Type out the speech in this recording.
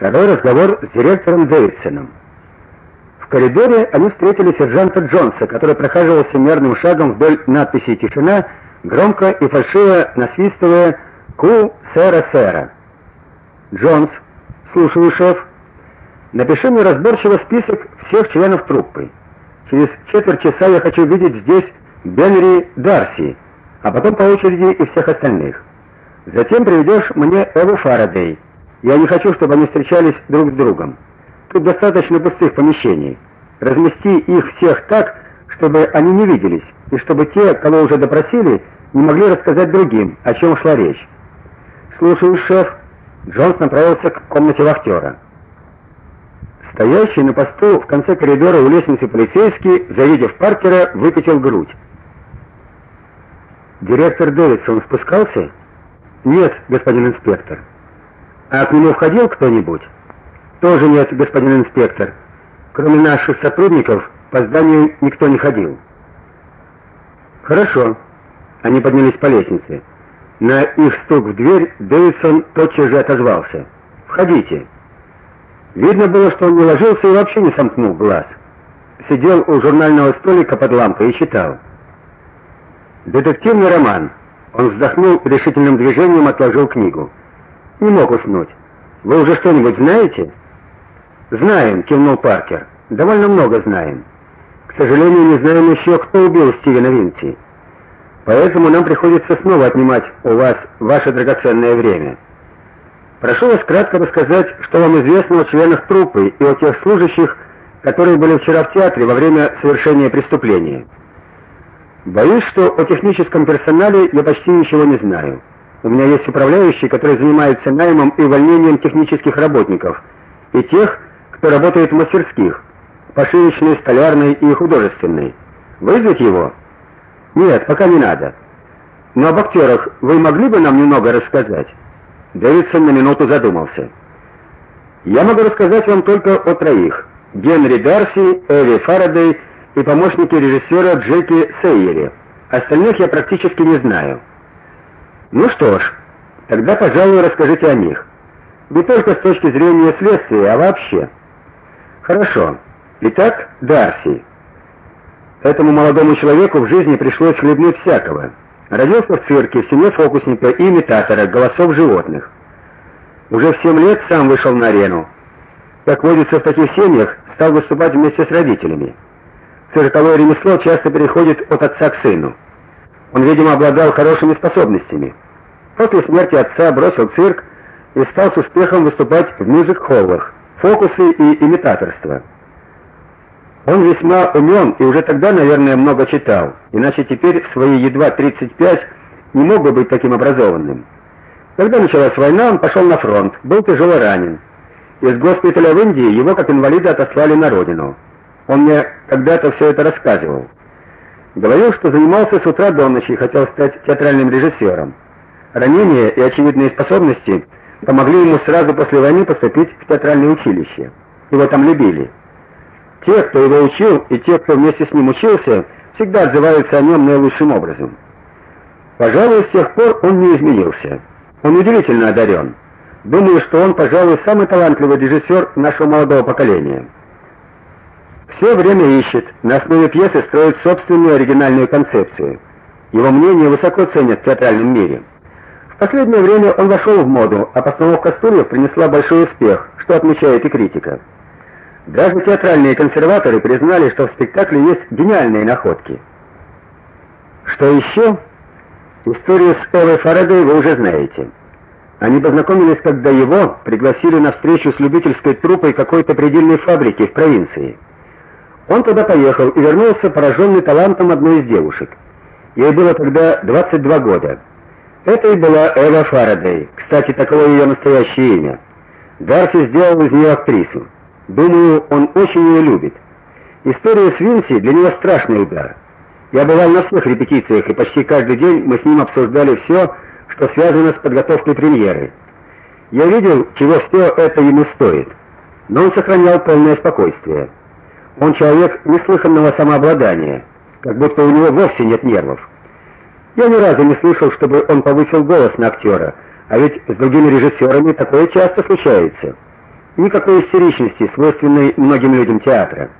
Второй разговор с директором Дэвидсоном. В коридоре они встретили сержанта Джонса, который прохаживался мерным шагом вдоль надписи «Тишина», громко и фальшиво насвистывая «Ку, сэра, сэра». «Джонс, слушаю, шеф. Напиши мне разборчиво список всех членов труппы. Через четверть часа я хочу видеть здесь Бенри Дарси, а потом по очереди и всех остальных. Затем приведешь мне Эву Фарадей». Я не хочу, чтобы они встречались друг с другом. Тут достаточно пустых помещений. Размести их всех так, чтобы они не виделись, и чтобы те, кого уже допросили, не могли рассказать другим, о чем шла речь. Слушаю, шеф. Джонс направился к комнате вахтера. Стоящий на посту в конце коридора у лестницы полицейский, завидев Паркера, выкатил грудь. Директор Дэвидсон спускался? Нет, господин инспектор. А к нему входил кто-нибудь? Тоже нет, господин инспектор. Кроме наших сотрудников по зданию никто не ходил. Хорошо. Они поднялись по лестнице. На их стук в дверь Дэвидсон тотчас же отозвался. Входите. Видно было, что он не ложился и вообще не сомкнул глаз. Сидел у журнального столика под лампой и читал. Детективный роман. Он вздохнул решительным движением отложил книгу. Не мог уснуть. Вы уже что-нибудь знаете? Знаем, кивнул Паркер. Довольно много знаем. К сожалению, не знаем еще, кто убил Стивена Винти. Поэтому нам приходится снова отнимать у вас ваше драгоценное время. Прошу вас кратко рассказать, что вам известно о членах труппы и о тех служащих, которые были вчера в театре во время совершения преступления. Боюсь, что о техническом персонале я почти ничего не знаю. У меня есть управляющий, который занимается наймом и увольнением технических работников, и тех, кто работает в мастерских, пошивочной, столярной и художественной. Вызвать его? Нет, пока не надо. Но об актерах вы могли бы нам немного рассказать? Дэвидсон на минуту задумался. Я могу рассказать вам только о троих: Генри Дарси, Эви Фарадей и помощнике режиссера Джеки Сейере. Остальных я практически не знаю. Ну что ж, тогда, пожалуй, расскажите о них. Не только с точки зрения следствия, а вообще. Хорошо. Итак, Дарси. Этому молодому человеку в жизни пришлось хлебнуть всякого. Родился в цирке, в семье фокусника и имитатора голосов животных. Уже в 7 лет сам вышел на арену. Как водится в таких семьях, стал выступать вместе с родителями. Цирковое ремесло часто переходит от отца к сыну. Он, видимо, обладал хорошими способностями. После смерти отца бросил цирк и стал с успехом выступать в мюзик-холлах, фокусы и имитаторство. Он весьма умен и уже тогда, наверное, много читал, иначе теперь в свои едва 35 не мог бы быть таким образованным. Когда началась война, он пошел на фронт, был тяжело ранен. Из госпиталя в Индии его как инвалида отослали на родину. Он мне когда-то все это рассказывал. Говорил, что занимался с утра до ночи и хотел стать театральным режиссером. Ранения и очевидные способности помогли ему сразу после войны поступить в театральное училище. Его там любили. Те, кто его учил, и те, кто вместе с ним учился, всегда отзываются о нем наилучшим образом. Пожалуй, с тех пор он не изменился. Он удивительно одарен. Думаю, что он, пожалуй, самый талантливый режиссер нашего молодого поколения. Все время ищет, на основе пьесы строит собственную оригинальную концепцию. Его мнение высоко ценят в театральном мире. Последнее время он вошел в моду, а постановка стульев принесла большой успех, что отмечает и критика. Даже театральные консерваторы признали, что в спектакле есть гениальные находки. Что еще? Историю с Эвой Фарадей вы уже знаете. Они познакомились, когда его пригласили на встречу с любительской труппой какой-то предельной фабрики в провинции. Он туда поехал и вернулся пораженный талантом одной из девушек. Ей было тогда 22 года. Это и была Эва Фарадей. Кстати, таково ее настоящее имя. Дарси сделал из нее актрису. Думаю, он очень ее любит. История с Винси для него страшный удар. Я бывал на всех репетициях, и почти каждый день мы с ним обсуждали все, что связано с подготовкой премьеры. Я видел, чего все это ему стоит. Но он сохранял полное спокойствие. Он человек неслыханного самообладания, как будто у него вовсе нет нервов. Я ни разу не слышал, чтобы он повысил голос на актера, а ведь с другими режиссерами такое часто случается. Никакой истеричности, свойственной многим людям театра.